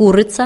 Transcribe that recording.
курица